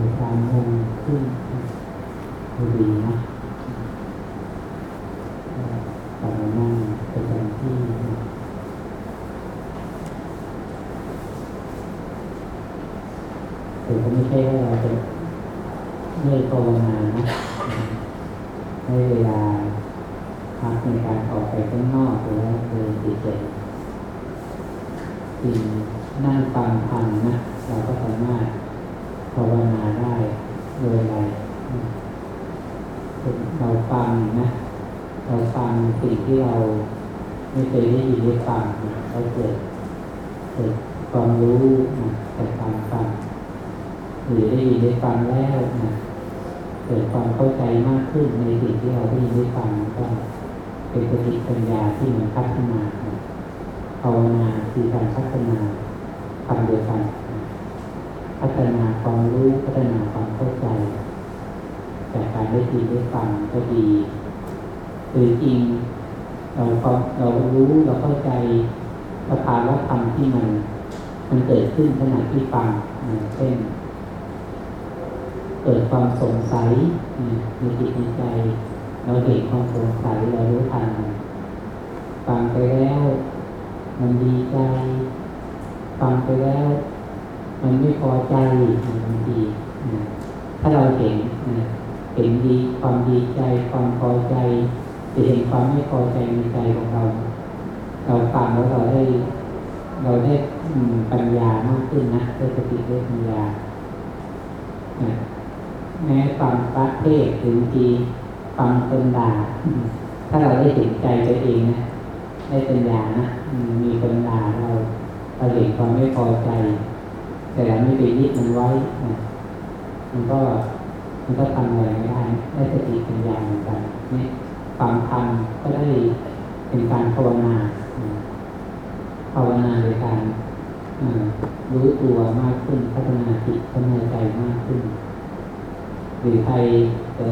ไปสามโมงครึ่งพอดีนะกลับมานั่งประจำที่นะแต่ก็ไม่ใช่ว่าเราจะไม่ภาวนานะให้เวลาพักในการออกไปข้างนอกหรือว่าเดินเฉยๆจริงนั่งฟังธรรมนะ เราก็สามารถ ภาวนาได้โดยอะไรเราฟังนะ เราฟังสิ่งที่เราไม่เคยได้ยินได้ฟังเราเกิดเกิดความรู้นะจากการฟังหรือได้ยินได้ฟังแล้วนะเกิดความเข้าใจมากขึ้นในสิ่งที่เราได้ยินได้ฟังก็เป็นสติปัญญาที่มันพัฒนาภาวนาคือการพัฒนาทำเดียกันนะ พัฒนาความรู้พัฒนาความเข้าใจจากการได้ยินได้ฟังก็ดีคือจริงเราควาเรารู้เราเข้าใจสภาวะธรรมที่มันมันเกิดขึ้นขณะที่ฟังเช่น เกิดความสงสัยในจิตในใจ เราเห็นความสงสัยเรารู้ทันฟังไปแล้ว มันดีใจ ฟังไปแล้ว มันไม่พอใจบางทีถ้าเราเห็นเห็นดีความดีใจความพอใจจะเห็นความไม่พอใจในใจของเรา เราฟังแล้วเราได้ เราได้ปัญญามากขึ้นนะได้สติได้ปัญญาแม้ฟังพระเทศถึงทีฟังคนด่าถ้าเราได้เห็นใจตัวเองนะได้ปัญญานะมีคนด่าเราเราเห็นความไม่พอใจ แต่เราไม่ไปยึดมันไว้นะมันก็มันก็ทำอะไรไม่ได้ได้สติปัญญาเหมือนกันนี่ฟังธรรมก็ได้เป็นการภาวนาภาวนาโดยการรู้ตัวมากขึ้นพัฒนาจิตพัฒนาใจมากขึ้น หรือใครจะ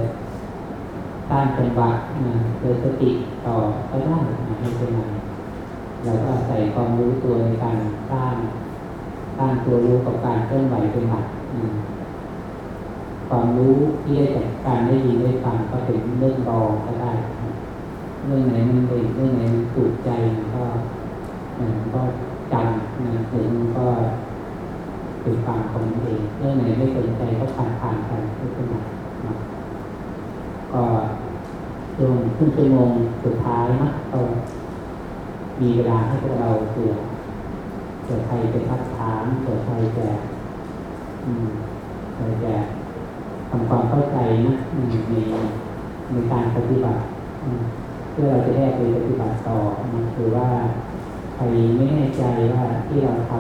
สร้างจังหวะเจอสติต่อก็ได้ไม่เป็นไรเราก็ใส่ความรู้ตัวในการสร้าง สร้างตัวรู้กับการเคลื่อนไหวเป็นหลักความรู้ที่ได้จากการได้ยินได้ฟังก็เป็นเรื่องรองก็ได้ เรื่องไหนมันเป็นเรื่องไหนมันถูกใจก็มันก็จำนะหรือมันก็เป็นฟังของมันเองเรื่องไหนไม่สนใจก็ผ่านผ่านไปไม่เป็นไรก็ช่วงครึ่งชั่วโมงสุดท้ายนะก็มีเวลาให้พวกเราเผื่อ เผื่อใครจะทักถามเผื่อใครจะอืมใครจะทำความเข้าใจนะในในการปฏิบัติเพื่อเราจะได้ไปปฏิบัติต่อนะคือว่าใครไม่แน่ใจว่าที่เราท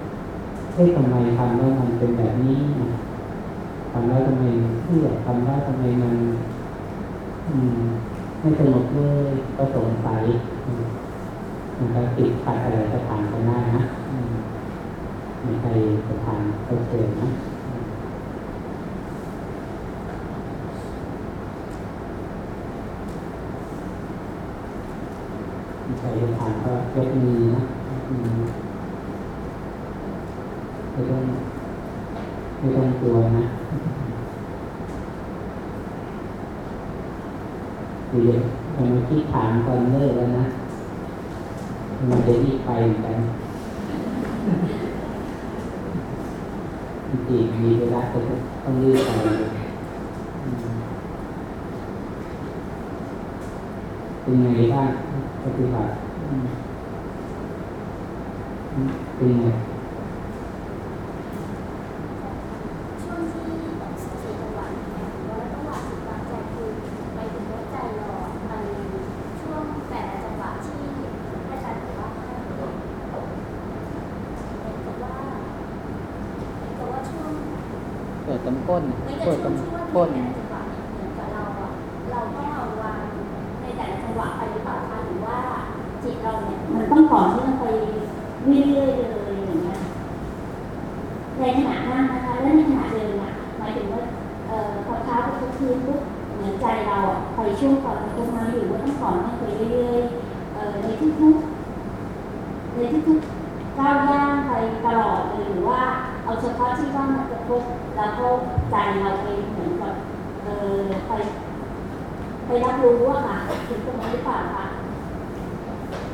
ำเฮ้ทำไมทำแล้วมันเป็นแบบนี้ทำแล้วทำไมเพื่อทำแล้วทำไมมันอืมไม่สงบเลยก็สงสัย มันก็ติดขัดอะไรก็ถามกันได้นะมีใครจะถามก็เชิญนะมีใครจะถามก็ยกมือนะไม่ต้องไม่ต้องกลัวนะเดี๋ยวมันคิดถามตอนเลิกแล้วนะ มันจะรีบไปเหมือนกันจริงมีเวลาก็ต้องรีบไปเป็นไงบ้างปฏิบัติเป็นไงที่แบบสติจังหวะเนี่ยว่าจังหวะจิตวางใจคือไปถึงว่าใจเราไปช่วงแต่ละจังหวะที่อาจารย์บอกว่าให้เหมือนกับว่าเหมือนกับว่าช่วง เปิดตรงก้น เหมือนกับ เปิดต ช่ ร ว ง งที่ว่า ก้น ในแต่ละจังหวะเนี่ยเหมือนกับเราอะเราต้องเอาวางในแต่ละจังหวะไปหรือเปล่าคะหรือว่าจิตเราเนี่ยมันต้องต่อเนื่องไปเรื่อยๆเลยอย่างเงี้ย ในขณะนั่งนะคะ และในขณะเดินอะหมายถึงว่าเอ่อพอเท้ากระทบพื้นปุ๊บเหมือนใจเราอะไปช่วงก่อนกระทบมาอยู่ว่าต้องก่อนต้องไปเรื่อยๆเอ่อในทุกๆในทุกๆก้าวย่างไปตลอดเลยหรือว่าเอา เอาเฉพาะ ที่ว่ามันกระทบแล้วก็ใจเราไปเหมือนกับเออไปไปรับรู้ว่าค่ะถึงตรงนั้นหรือเปล่าคะ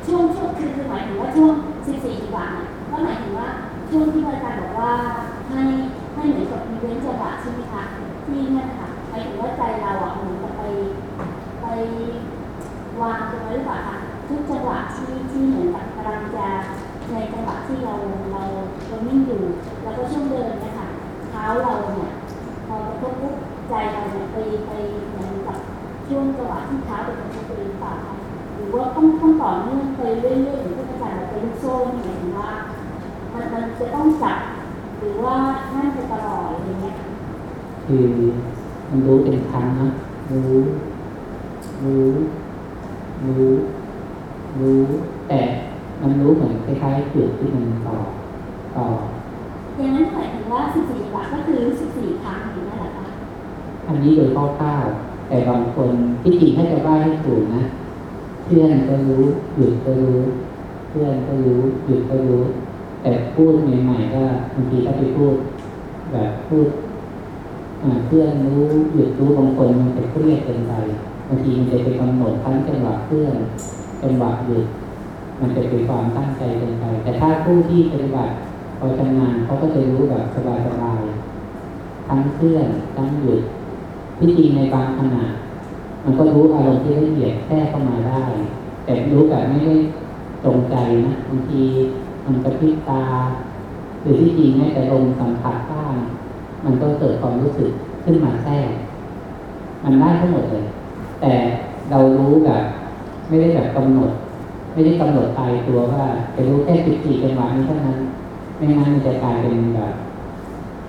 ช่วงช่วงคือคือหมายถึงว่าช่วง14จังหวะเนี่ยก็หมายถึงว่าช่วงที่อาจารย์บอกว่าให้ให้เหมือนกับมีเว้นจังหวะใช่ไหมคะที่นั่นค่ะหมายถึงว่าใจเราอะเหมือนกับไปไปวางตรงนั้นหรือเปล่าคะทุกจังหวะที่ที่เหมือนกับกำลังจะในจังหวะที่เราเราเรานิ่งอยู่ แล้วก็ช่วงเดินนะ ท้าเราเนี่ยพอกระทบปุ๊บใจเราเนี่ยไปไปเหมือนกับช่วงจังหวะที่เท้าไปกระทบหรือเปล่าหรือว่าต้องต้องต่อเนื่องไปเรื่อยๆอย่างที่อาจารย์บอกเป็นโซ่หมายถึงว่า มันมันจะต้องจับหรือว่านั่นไปตลอดอะไรเงี้ยคือมันรู้เป็นครั้งนะรู้รู้รู้รู้แต่มันรู้เหมือนคล้ายๆจุดที่มันต่อต่ออย่างนั้นหมายถึง ว่า 14จังหวะก็คือ 14 ครั้งอย่างนั้แหละคะอันนี้โดยคร่าวๆแต่บางคนที่จริงถ้าจะว่าให้ถูกนะ เพื่อนก็รู้หยุดก็รู้ เพื่อนก็รู้หยุดก็รู้ แต่พูดใหม่ๆก็บางทีถ้าไปพูด แบบพูดเพื่อนรู้หยุดรู้บางคนมันจะเครียดเกินไปบางทีมันจะไปกำหนดทั้งจังหวะเพื่อนจังหวะหยุดมันจะเป็นความตั้งใจเกินไปแต่ถ้าผู้ที่ปฏิบัติ พอชำนาญเขาก็จะรู้แบบสบายๆทั้งเพื่อนทั้งหยุดที่จริงในบางขณะมันก็รู้อารมณ์ที่ละเอียดแทรกเข้ามาได้ แต่รู้แบบไม่ได้ตรงใจนะบางทีมันกระพริบตา หรือที่จริงแม้แต่ลมสัมผัสบ้างมันก็เกิดความรู้สึกขึ้นมาแทรกมันได้ทั้งหมดเลย แต่เรารู้แบบไม่ได้แบบกำหนด ไม่ได้กำหนดตายตัวว่าจะรู้แค่สิบสี่จังหวะนี้เท่านั้น ไม่งั้นมันจะกลายเป็นแบบ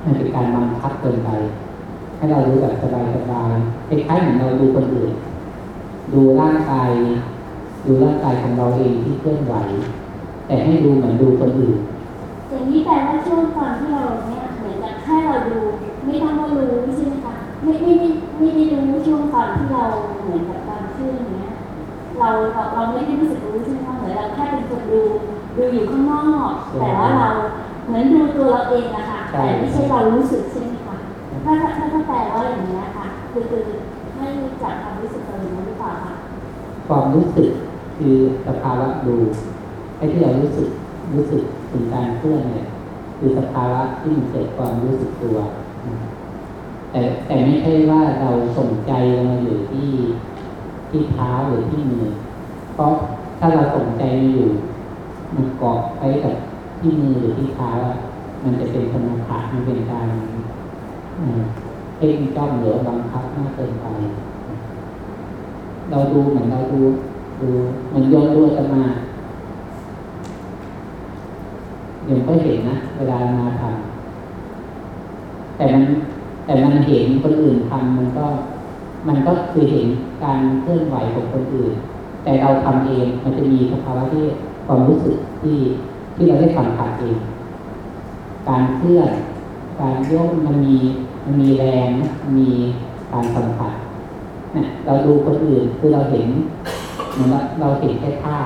มันเป็นการบังคับเกินไป ให้เรารู้แบบสบายๆคล้ายๆเหมือนเราดูคนอื่นดูร่างกายดูร่างกายของเราเองที่เคลื่อนไหว แต่ให้ดูเหมือนดูคนอื่นอย่างนี้แปลว่าช่วงตอนที่เราเนี่ยเหมือนกับแค่เราดู ไม่ต้องว่ารู้ใช่ไหมคะไม่ไม่ไม่ไม่ได้รู้ช่วงตอนที่เราเหมือนกับตอนขึ้นอย่างเงี้ยเราเราเราไม่ได้รู้สึกรู้ใช่ไหมคะเหมือนเราแค่เป็นคนดู ดูอยู่ข้างนอก แต่ว่าเราเหมือนดูตัวเราเองอะค่ะใช่แต่ไม่ใช่เรารู้สึกใช่ไหมคะถ้าถ้าถ้าถ้าแปลว่าอย่างนี้ยค่ะคือคือไม่รู้จักความรู้สึกตัวเองหรือเปล่าคะความรู้สึกคือสภาวะดูไอ้ที่เรารู้สึกรู้สึกถึงการเคลื่อนเนี่ยคือสภาวะที่มันเกิดความรู้สึกตัว แต่แต่ไม่ใช่ว่าเราส่งใจลงมาอยู่ที่ที่เท้าหรือที่มือเพราะถ้าเราส่งใจมาอยู่ มันเกาะไปกับที่มือหรือที่เท้ามันจะเป็นสมถะมันเป็นการเอ่อเพ่งจ้องหรือบังคับมากเกินไป เราดูเหมือนเราดูดูเหมือนโยนดูจะมาเดี๋ยวก็เห็นนะเวลามาทำแต่มันแต่มันเห็นคนอื่นทำมันก็ มันก็คือเห็นการเคลื่อนไหวของคนอื่น แต่เราทำเองมันจะมีสภาวะที่ ความรู้สึกที่ที่เราได้สัมผัสเอง การเคลื่อนการโยกมันมีมันมีแรงมีการสัมผัสเนี่ยเราดูคนอื่นคือเราเห็นเหมือนว่าเราเห็นแค่ท่า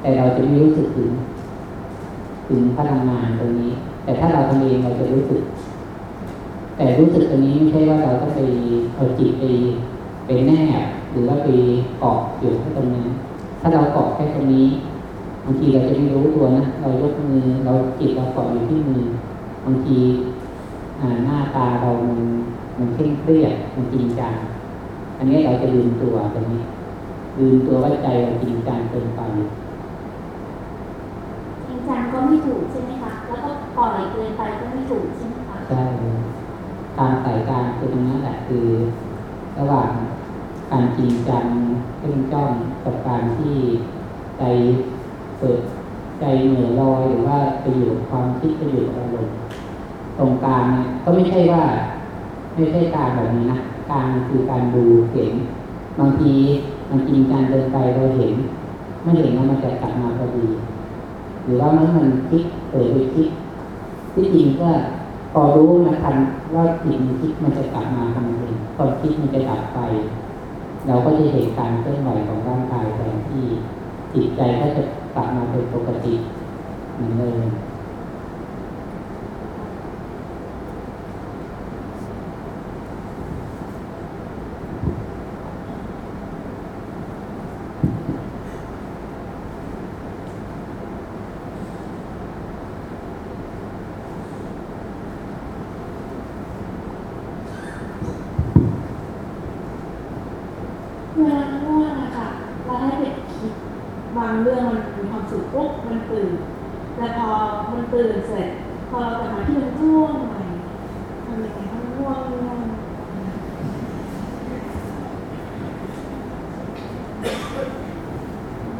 แต่เราจะไม่รู้สึกถึงถึงพลังงานตรงนี้ แต่ถ้าเราทำเองเราจะรู้สึก แต่รู้สึกตรงนี้ไม่ใช่ว่าเราต้องไปเอาจิตไปไปแนบหรือว่าไปเกาะอยู่แค่ตรงนั้น ถ้าเราเกาะแค่ตรงนี้างทีเราจะไม่รู้ตัวนะเรายกมือเราจิตเราเกาะอยู่ที่มือบางทีอ่าหน้าตาเรามันมันเคร่งเครียดมันจริงจังอันนี้เราจะลืมตัวตรงนี้ลืมตัวว่าใจเราจริงจังเกินไปจริงจังก็ไม่ถูกใช่ไหมคะแล้วก็ปล่อยเกินไปก็ไม่ถูกใช่ไหมคะใช่ตามสายการคือตรงนั้นแหละคือ ระหว่างการจริงจังเพ่งจ้องกับการที่ใจ เปิดใจเหนือลอยหรือว่าไปอยู่ความคิดไปอยู่อารมณ์ตรงกลางเนี่ยก็ไม่ใช่ว่า ไม่ใช่การแบบนี้นะการคือการดูเห็นบางทีมันจริงจังเดินไปเราเห็นไม่เห็นว่ามันจะกลับมาพอดี หรือว่ามันมันคิดเปิดไปคิดที่จริงก็พอรู้นะทันว่าจิตมันคิดมันจะกลับมาทำเองความคิดมันจะดับไป เราก็จะเห็นการเคลื่อนไหวของร่างกายแทนที่ จิตใจก็จะกลับมาเป็นปกติเหมือนเดิม ตื่นเสร็จ พอเรากลับมาที่มันง่วงใหม่ทำยังไงให้มันง่วงง่วง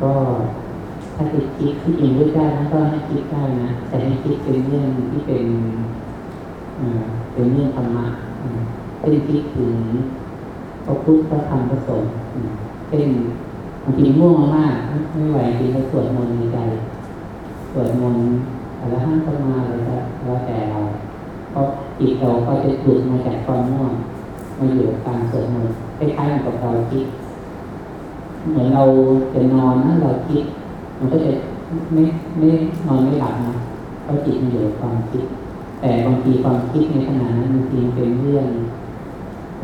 ก็ถ้าติดคิดที่จริงรู้ได้นะ ก็ให้คิดได้นะ แต่ให้คิดเป็นเรื่องที่เป็นเป็นเรื่องธรรมะเป็นคิดถึงพระพุทธพระธรรมพระสงฆ์อืมเช่นบางทีง่วงมากไม่ไหวจริงก็สวดมนต์ในใจสวดมนต์อะไรห้างสมาอะไรก็แล้วแต่เราเพราะจิตเราก็จะหลุดมาจากความง่วงมาอยู่กับการสวดมนต์คล้ายๆกับเราคิดเหมือนเราจะนอนนะเราคิด มันก็จะ ไม่ไม่นอนไม่หลับนะเพราะจิตมันอยู่กับความคิด แต่บางทีความคิดในขณะนั้นบางทีเป็นเรื่อง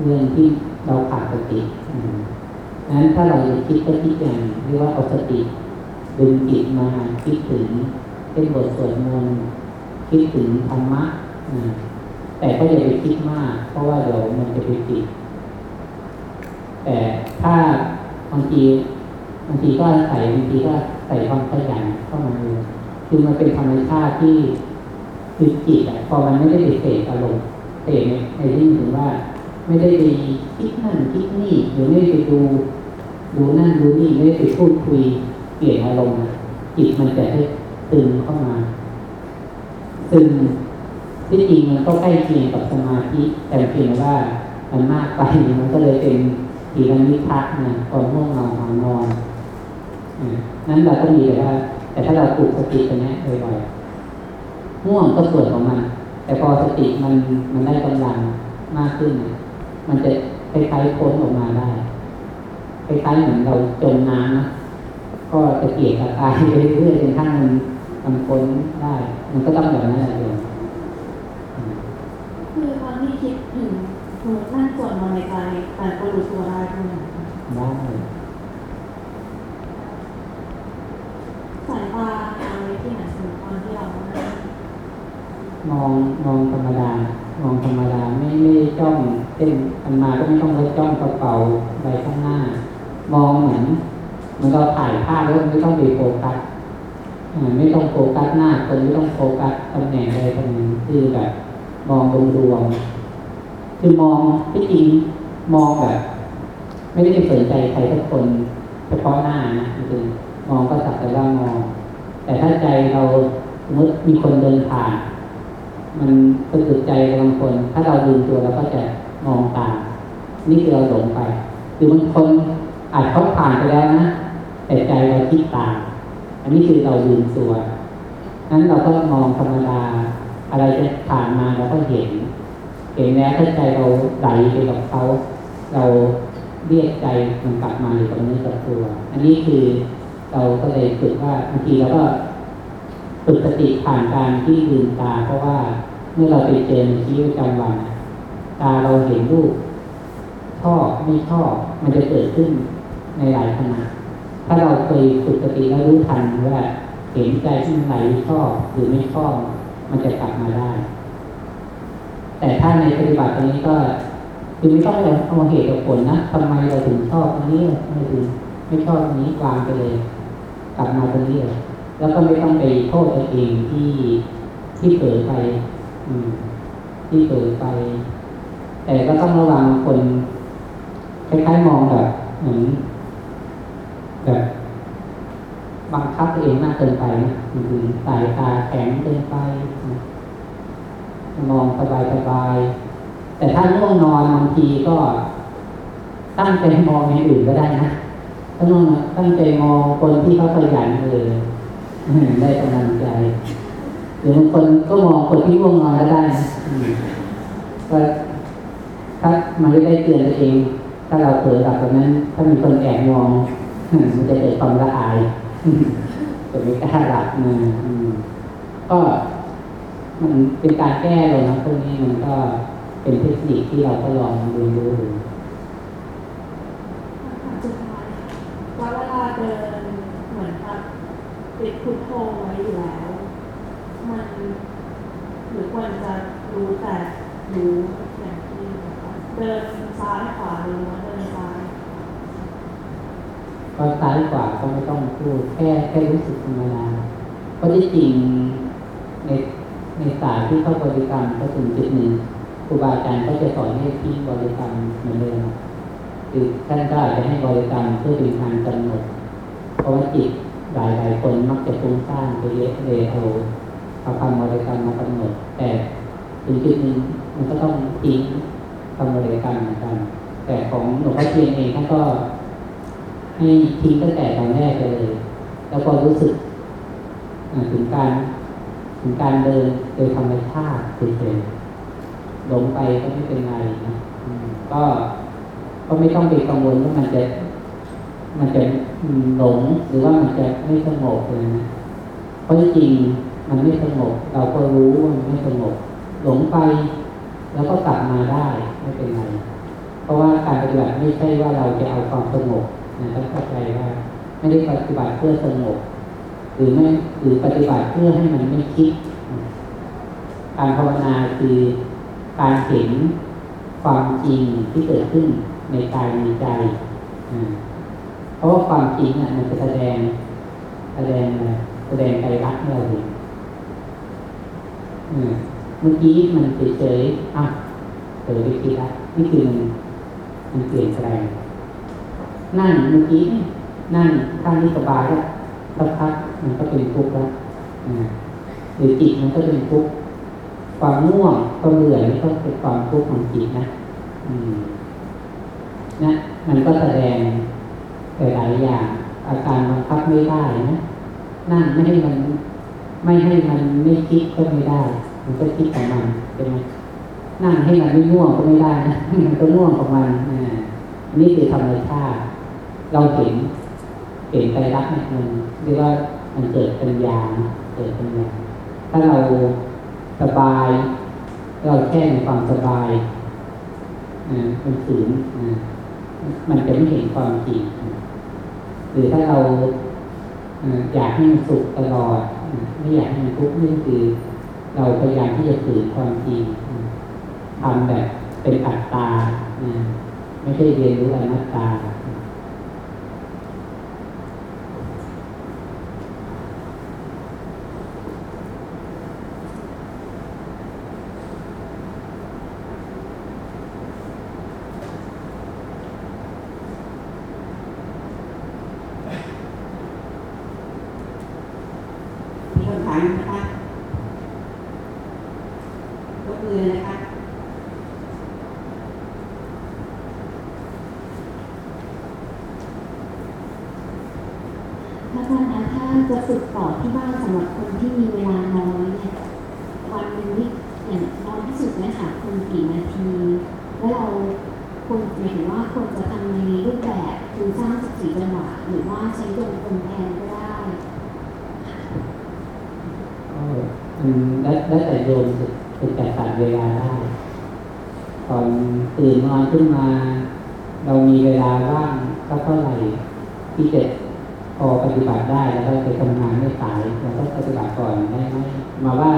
เรื่องที่เราขาดสติอนั้นถ้าเราคิดก็คิดอย่างเรียกว่าเอาสติดึงจิตมาคิดถึงเป็นบทสวดมนต์คิดถึงธรรมะแต่ก็อย่าไปคิดมาก เพราะว่าเดี๋ยวมันจะไปติดแต่ถ้าบางทีบางทีก็ใส่บางทีก็ใส่ความขยันเข้าย คือมันเป็นธรรมชาติที่คือจิตอะพอมันไม่ได้ไปเสพอารมณ์เสพในในที่ถึงว่า ไม่ได้ไปคิดนั่นคิดนี่หรือไม่ได้ไปดูดูนั่นดูนี่ไม่ได้ไปพูดคุยเปลี่ยนอารมณ์อะจิตมันจะให้ตึงเข้ามาซึ่งที่จริงมันก็ใกล้เคียงกับสมาธิแต่เพียงว่ามันมากไปมันก็เลยเป็นทีละนิพักนะตอนง่วงนอนหอนอนอ่านั้นเราก็มีแต่ว่า แต่ถ้าเราปลูกสติตรงนี้บ่อยๆง่วงก็ส่วนของมัน แต่พอสติมันมันได้กำลังมากขึ้นเนี่ยมันจะคล้ายๆพ้นออกมาได้คล้ายๆเหมือนเราจมน้ำนะก็จะเกียกตะกายไปเรื่อยๆจนกระทั่งมันมันพ้นได้ มันก็ต้องแบบนั้นแหละโยมคือตอนที่คิดถึงสมมตินั่งสวดมนต์ในใจแต่ก็รู้ตัวได้ตรงไหนได้ สายตาอะไรที่ไหนสมมติตอนที่เรานั่ง มองมองธรรมดา มองธรรมดาไม่ไม่จ้องเช่นอันมาก็ไม่ต้องไปจ้องกระเป๋าใบข้างหน้า มองเหมือนมือนเราถ่ายภาพแล้วไม่ต้องไปโฟกัสอ่าไม่ต้องโฟกัสหน้าคนไม่ต้องโฟกัสตำแหน่งอะไรตรงนี้คือแบบมองรวมๆคือมองที่จริงมองแบบ ไม่ได้สนใจใครทุกคนเฉพาะหน้านะคือมองก็สักแต่ว่ามอง แต่ถ้าใจเราสมมติมีคนเดินผ่าน มันสะดุดใจบางคน ถ้าเราลืมตัวเราก็จะมองตามนี่คือเราหลงไปคือบางคนอาจเขาผ่านไปแล้วนะแต่ใจเราคิดตามอันนี้คือเราลืมตัวนั้นเราก็มองธรรมดาอะไรจะผ่านมาเราก็เห็น เห็นแล้วถ้าใจเราไหลไปกับเขาเราเรียกใจมันกลับมาอยู่กับเนื้กับตัว อันนี้คือเราก็เลยฝึกว่าบางทีเราก็ ฝึกสติผ่านการที่ลืมตาเพราะว่าเมื่อเราไปเจอในชีวิตประจำวัน ตาเราเห็นรูปชอบไม่ชอบมันจะเกิดขึ้นในหลายขณะถ้าเราเคยฝึกสติแล้วรู้ทันว่าเห็นใจที่มันไหลชอบหรือไม่ชอบมันจะกลับมาได้ แต่ถ้าในปฏิบัติตรงนี้ก็คือไม่ต้องเอาเหตุกับผลนะทำไมเราถึงชอบอันนี้ทำไมถึงไม่ชอบอันนี้วางไปเลย กลับมาตรงนี้เลย แล้วก็ไม่ต้องไปโทษตัวเองที่ที่เผลอไปอืมที่เผลอไป แต่ก็ต้องระวังคนคล้ายๆมองแบบเหมือนแบบบังคับตัวเองมากเกินไปนะคือสายตาแข็งเกินไปมองสบายๆแต่ถ้าง่วงนอนบางทีก็ตั้งใจมองอย่างอื่นก็ได้นะถ้าง่วงนอนตั้งใจมองคนที่เขาขยันเลย ได้กำลังใจหรือบางคนก็มองคนที่ง่วงนอนก็ได้ก็ถ้ามันไม่ได้เตือนตัวเอง ถ้าเราเผลอหลับแบบนั้น ถ้ามีคนแอบมองมันจะเกิดความละอายจะไม่กล้าหลับนะอืมก็มันเป็นการแก้เลยนะพวกนี้มันก็เป็นเทคนิคที่เราก็ลองเรียนรู้ดู คำถามสุดท้ายว่าเวลาเดินเหมือนกับ พุทโธไว้อยู่แล้ว มันหรือควรจะรู้แต่รู้อย่างที่เดินซ้ายขวาหรือว่าเดินซ้ายก็ซ้ายกว่าก็ไม่ต้องพูดแค่แค่รู้สึกธรรมดาเพราะที่จริงในในสายที่เข้าบริกรรมก็ถึงจุดหนึ่งครูบาอาจารย์ก็จะสอนให้ทิ้งบริกรรมเหมือนเดิมคือท่านก็อาจจะให้บริกรรมเพื่อเป็นการกำหนดเพราะว่าจิต หลายหลายคนมักจะฟุ้งซ่านไปเยอะเลยเอาเอาคำบริกรรมมากำหนด แต่ถึงจุดหนึ่งมันก็ต้องทิ้งคำบริกรรมเหมือนกัน แต่ของหลวงพ่อเทียนเองท่านก็ให้ทิ้งตั้งแต่ตอนแรกเลย แล้วก็รู้สึกถึงการถึงการเดินโดยธรรมชาติเฉยๆหลงไปก็ไม่เป็นไรนะก็ก็ไม่ต้องไปกังวลว่ามันจะ มันจะหลงหรือว่ามันจะไม่สงบเลยนะเพราะจริงมันไม่สงบเราก็รู้ว่ามันไม่สงบหลงไป แล้วก็กลับมาได้ไม่เป็นไรเพราะว่าการปฏิบัติไม่ใช่ว่าเราจะเอาความสงบนะต้องเข้าใจว่าไม่ได้ปฏิบัติเพื่อสงบหรือไม่หรือปฏิบัติเพื่อให้มันไม่คิด การภาวนาคือการเห็นความจริงที่เกิดขึ้นในกายในใจอ่าเพ ราะว่าความจริงอะมันจะแสดง แสดงอะไรแสดงใจรักให้เราเห็นอืมเมื่อกี้มันเฉยๆอะเผลอไปคิดละนี่คือมันมันเปลี่ยนแปลงนั่งเมื่อกี้นั่งข้างนี้สบายแล้วสักพักมันก็เป็นทุกข์แล้วอ่าหรือจิตมันก็เป็นทุกข์ความง่วงความเหนื่อยนี่ก็เป็นความทุกข์ของจิตนะ อืม นะ มันก็แสดง หลายอย่าง อาการบังคับไม่ได้นะนั่งไม่ให้มันไม่ให้มันไม่คิดก็ไม่ได้ มันก็คิดของมันใช่ไหมนั่งให้มันไม่ง่วงก็ไม่ได้นะมันก็ง่วงของมันอ่นี่คือธรรมชาติเราเห็นเห็นใจรักเนี่ยมันเรียกว่ามันเกิดปัญญาเกิดปัญญาถ้าเราสบาย เราแค่ในความสบายอ่ามันฝืนอ่า มันจะไม่เห็นความจริง หรือถ้าเราอยากให้มันสุขตลอด ไม่อยากให้มันทุกข์นี่คือ เราพยายามที่จะฝืนความจริงทำแบบเป็นอัตตาอ่าไม่ใช่เรียนรู้อนัตตา มีคำถามไหมคะยกมือเลยนะคะ พราจารย์คะถ้าจะฝึกต่อที่บ้านสำหรับคนที่มีเวลาน้อยเนี่ยวันหนึ่งนี่อย่างน้อยที่สุดเนี่ยค่ะคนกี่นาที แล้วเราควรหมายถึงว่าควรจะทำในรูปแบบคือสร้างสติจังหวะหรือว่าใช้ดนตรีแทนก็ได้ก็อืมแล้วแล้แต่โยมจะจะจัดสรรเวลาได้ตอนตื่นนอนขึ้นมา เรามีเวลาว่างก็เท่าไหร่ที่จะ พอปฏิบัติได้แล้วก็ไปทำงานไม่สายเราก็ปฏิบัติก่อนได้ไหมมาว่า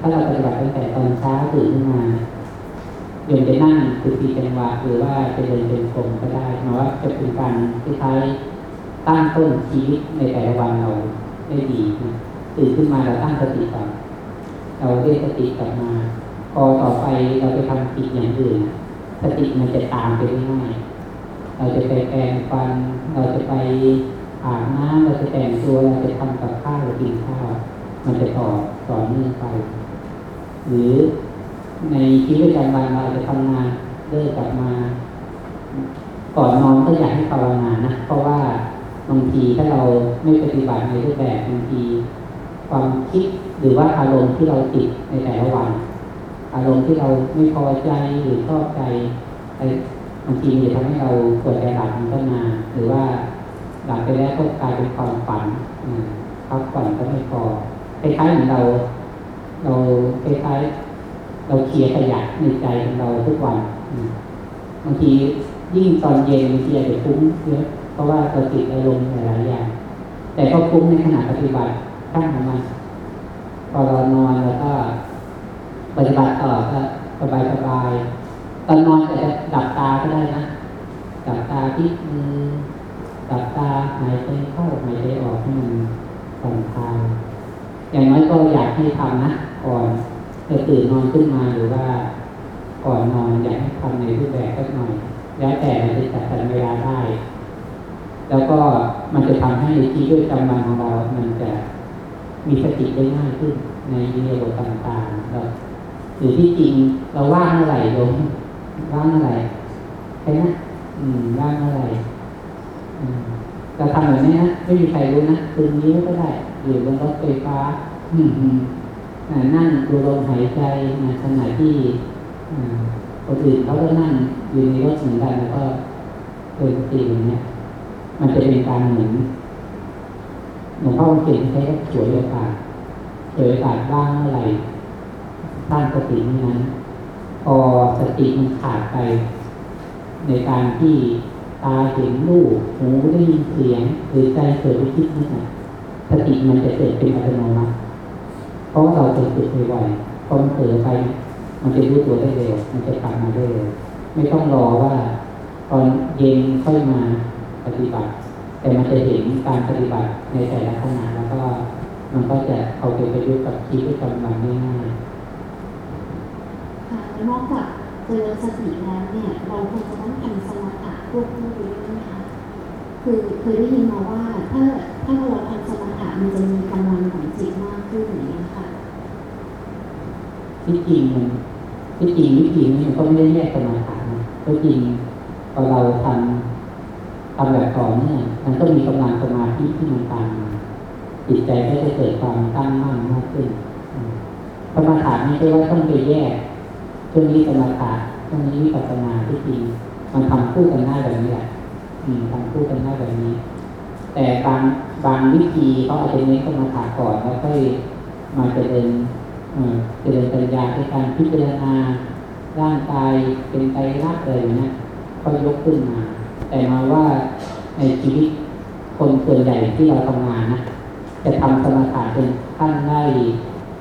ถ้าเราปฏิบัติตั้งแต่ตอนเช้าตื่นขึ้นมาโยมจะนั่งคือปีจังหวะหรือว่าจะเดินเป็นกลมก็ได้มาว่าจะเป็นการคล้ายๆตั้งต้นชีวิตในแต่ละวันเราได้ดีตื่นขึ้นมาเราตั้งสติก่อนเราเรียกสติกลับมาพอต่อไปเราไปทำกิจอย่างอื่นสติมันจะตามไปง่ายเราจะไปแปรงฟันเราจะไป อาบน้ำเราจะแต่งตัวเราจะทำกับข้าวเรากินข้าวมันจะต่อต่อเนื่องไป หรือในชีวิตประจำวันเราจะทำงานเลิกกลับมา ก่อนนอนก็อยากให้ภาวนานะเพราะว่าบางทีถ้าเราไม่ปฏิบัติในรูปแบบบางทีความคิดหรือว่าอารมณ์ที่เราติดในแต่ละวัน อารมณ์ที่เราไม่พอใจหรือชอบใจบางทีมันจะทำให้เราปวดใจหลับมันก็นานหรือว่า หลับไปแล้วก็กลายเป็นความฝันพักผ่อนก็ไม่พอคล้ายๆเหมือนเรา เราคล้ายๆเราเคลียร์ขยะในใจของเราทุกวันบางทียิ่งตอนเย็นบางทีอาจจะฟุ้งเยอะเพราะว่าเราติดอารมณ์หลายอย่าง แต่ก็ฟุ้งในขณะปฏิบัติตั้งของมันพอเรานอนแล้วก็ปฏิบัติต่อก็สบายสบายๆตอนนอนแต่จะดับตาก็ได้นะดับตาที่มือ ดับตาหายใจเข้าหายใจออกให้มันผ่อนคลายอย่างน้อยก็อยากให้ทำนะก่อนจะตื่นนอนขึ้นมาหรือว่า ก่อนนอนอยากให้ทำในรูปแบบสักหน่อย แล้วแต่เราจะจัดสรรเวลาได้ แล้วก็มันจะทำให้ชีวิตประจำวันของเรา มันจะมีสติได้ง่ายขึ้นในเรื่องต่างๆเราหรือที่จริงเราว่างเมื่อไหร่โยมว่างเมื่อไหร่แค่นั้นอืมว่างเมื่อไหร่ เราทำแบบนี้นะไม่มีใครรู้นะคืนนี้ก็ได้อยู่บนรถไฟฟ้า อืมนั่งดูลมหายใจนะขณะที่คนอื่นเขาก็นั่งอยู่ในรถเหมือนกันแล้วก็เดินสติอย่างเนี้ยมันจะเป็นการเหมือนหลวงพ่อเขียนใช้ก็ฉวยโอกาสฉวยโอกาสบ้างเมื่อไหร่สร้างสตินั้นพอสติมันขาดไป ในการที่ ตาเห็นรูปหูได้ยินเสียง หรือใจเกิดไปคิดนิดหน่อยสติมันจะเกิดเป็นอัตโนมัติเพราะเราจะฝึกบ่อยๆพอมันเผลอไป มันจะรู้ตัวได้เร็ว มันจะกลับมาได้เร็ว ไม่ต้องรอว่าตอนเย็นค่อยมาปฏิบัติ แต่มันจะเห็นการปฏิบัติในแต่ละขณะแล้วก็มันก็จะเอาไปประยุกต์กับชีวิตประจำวันง่ายค่ะแล้วนอกจากเจริญสติแล้วเนี่ย เราควรจะต้องทำสมถะควบคู่ไปด้นะคะคือเคยได้ยินมาว่าถ้าถ้าเราทำสมถะมันจะมีกำลังของจิตมากขึ้นอย่างนี้ค่ะที่จริงที่จริงวิธีนี้มันก็ไม่ได้แยกสมาธินะก็จริงพอเราทำทำแบบต่อเนื่องมันก็มีกำลังสมาธิที่มันตามมาจิตใจก็จะเกิดความตั้งมั่นมากขึ้นสมาธิไม่ใช่ว่าต้องไปแยกช่วงนี้สมาธิช่วงนี้วิปัสสนาที่จริง มันทำคู่กันได้แบบนี้แหละทำคู่กันได้แบบนี้ แต่บางบางวิธีเขาอาจจะเน้นสมาธิก่อนแล้วค่อยมาเจริญเจริญปัญญาในการพิจารณาร่างกายเป็นไตรลักษณ์อะไรอย่างเงี้ก็ยกขึ้นมา แต่มาว่าในชีวิตคนส่วนใหญ่ที่เราทำงานนะจะทำสมาธิเป็นขั้นได้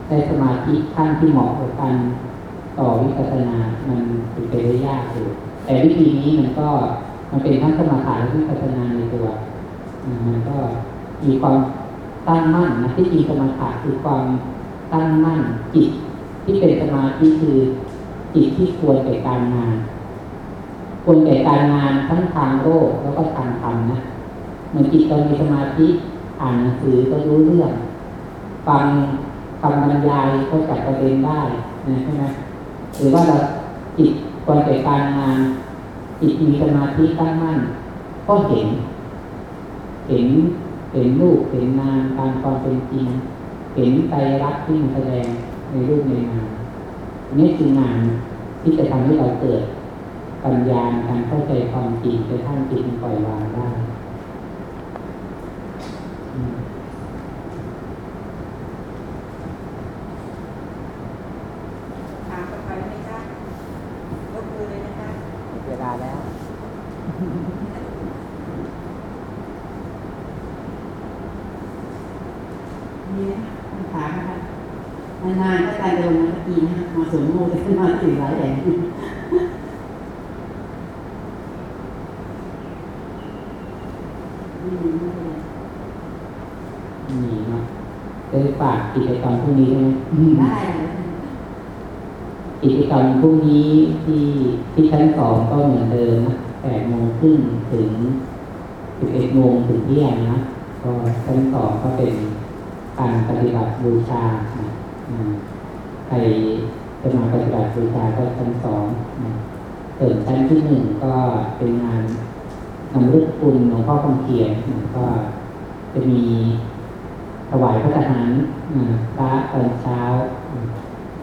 ได้สมาธิขั้นที่เหมาะกับการต่อวิปัสสนา มันเป็นไปได้ยากอยู่ แต่วิธีนี้มันก็มันเป็นทั้งสมาธิและวิปัสสนาในตัวมันก็มีความตั้งมั่นนะที่จริงสมาธิคือความตั้งมั่นจิต ที่เป็นสมาธิคือจิตที่ควรแก่การงาน ควรแก่การงานทั้งทางโลกแล้วก็ทางธรรมนะเหมือนจิตเรามีสมาธิอ่านหนังสือก็รู้เรื่อง ฟังคำบรรยายก็จับประเด็นได้นะใช่ไหมหรือว่าเราจิต ควรแก่การงานจิตมีสมาธิตั้งมั่น ก็เห็น เห็นเห็นรูปเห็นนามตามความเป็นจริง เห็นใจรักที่มันแสดงในรูปในนามนี่คืองานที่จะทำให้เราเกิดปัญญาการเข้าใจความจริงในท่านจิตปล่อยวางได้อืม ถามต่อไปไหมคะยกมือเลยนะคะ เวลาแล้ว มีไหมคำถามนะคะนานๆก็การจะลงมาสัก ทีมาสวมโมจะขึ้นมาสื่หลายแห่งอืมไม่เป็นาะได้ฝากกิจกรรมพรุ่งนี้ใช่ไหมได้กิจกรรมพรุ่งนี้ที่ที่ชั้นสองก็เหมือนเดิมนะแปดโมงครึ่งถึงสิบเอ็ดโมงถึงเที่ยงนะก็ชั้นสองก็เป็นการปฏิบัติบูชานะอืมใคร จะมาปฏิบัติบูชาก็ชั้นสองนะส่วนชั้นที่หนึ่งก็เป็นงานนำรึกคุณหลวงพ่อคำเขียนก็จะมีถวายพระทหารอ่าพระตอนเช้า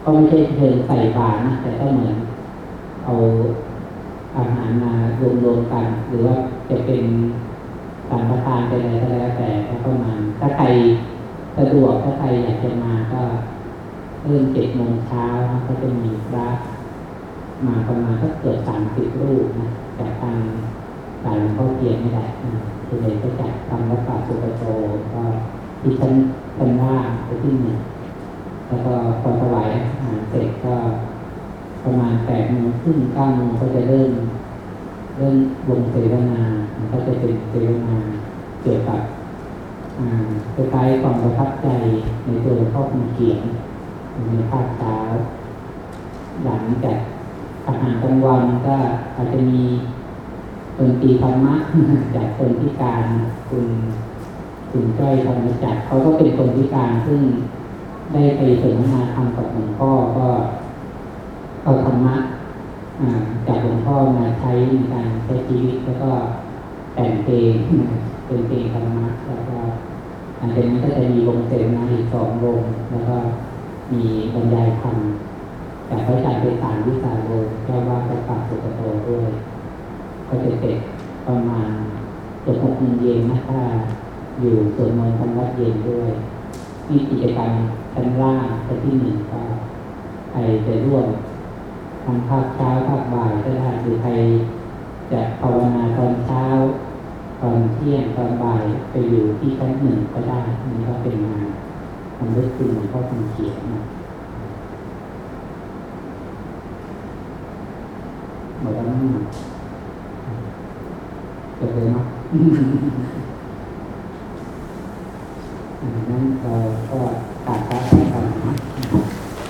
ก็ไม่ใช่เชิงใส่บาตรนะแต่ก็เหมือนเอาอาหารมารวมๆกัน หรือว่าจะเป็นการประทานเป็นอะไรก็แล้วแต่ก็ประมาณถ้าใครสะดวกถ้าใครอยากจะมาก็ เริ่มเจ็ดโมงเช้าก็จะมีพระมาประมาณก็เกือบสามสิบรูปนะจากทางสายหลวงพ่อเทียนไม่ได้นะส่วนใหญ่ก็จะทำวัดป่าสุกโตก็ที่ชั้นชั้นล่างไปที่หนึ่งแล้วก็พอถวายอาหารเสร็จก็ประมาณแปดโมงครึ่งเก้าโมงก็จะเริ่มเริ่มวงเสวนามันก็จะเป็นเสวนาเกี่ยวกับอ่าคล้ายๆความประทับใจในตัวหลวงพ่อคำเขียนก ในภาคเช้าหลังจากอาหารกลางวันก็อาจจะมีดนตรีธรรมะจากคนพิการคุณคุณจ้อยธรรมจักรเขาก็เป็นคนพิการซึ่งได้ไปสนทนาธรรมกับหลวงพ่อก็เอาธรรมะจากหลวงพ่อมาใช้ในการใช้ชีวิตแล้วก็แต่งเพลงเป็นเพลงธรรมะแล้วก็หลังจากนั้นก็จะมีวงเสวนาอีกสองวงแล้วก็ มีบรรยายธรรมจากพระอาจารย์ไปสารวิสาโลแก้ว่าพระปากสุกโตด้วย ก็จะเสร็จประมาณเกือบหกโมงเย็นนะถ้าอยู่ส่วนมนต์ทำวัดเย็นด้วยมีกิจกรรมชั้นล่างชั้นที่หนึ่งก็ใครจะร่วมทำภาคเช้าภาคบ่ายก็ได้หรือใครจะภาวนาตอนเช้าตอนเที่ยงตอนบ่ายไปอยู่ที่ชั้นหนึ่งก็ได้นี่ก็เป็นงาน ทำด้คือหลวงพ่อคำเขียนนะหมดแล้วนะจบเลยเนาะอันนั้นเราก็